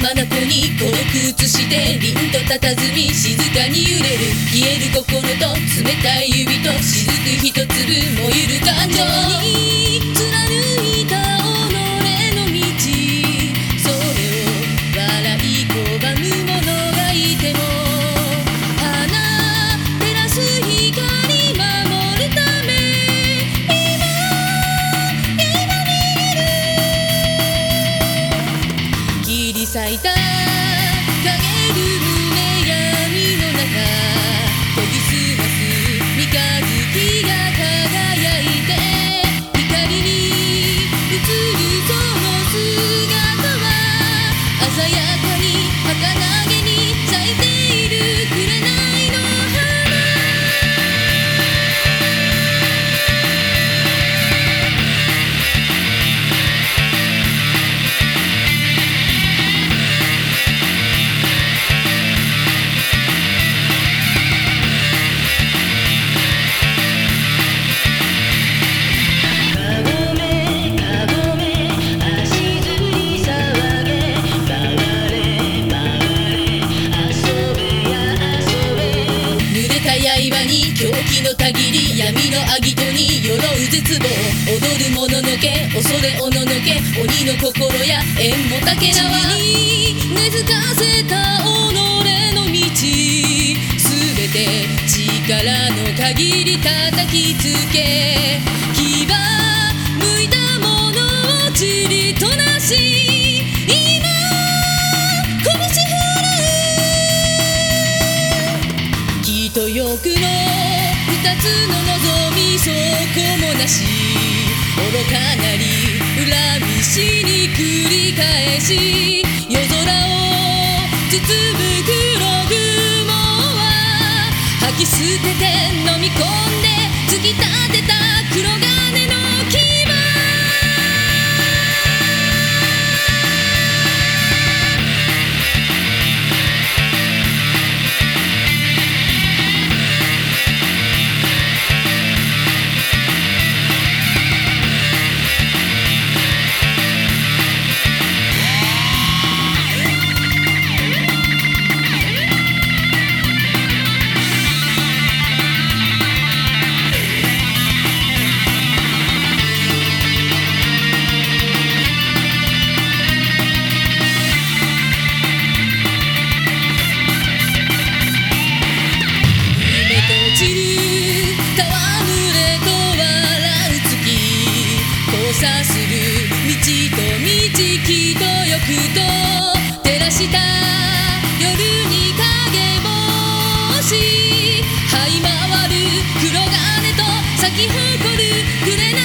眼に孤独移して凛と佇み静かに揺れる。消える心と冷たい指と雫一粒燃ゆる感情に。れた刃に狂気のたぎり闇のアギトに鎧う絶望踊る者のけ恐れおののけ鬼の心や縁もたけらはに根付かせた己の道。すべて力の限り叩きつけ。牙向いたものをちりとなし。の望みそこもなし。愚かなり恨みしに繰り返し。夜空を包む黒雲は吐き捨てて飲み込んで交差する道と道きとよくと照らした夜に影帽子這い回る黒金と咲き誇る紅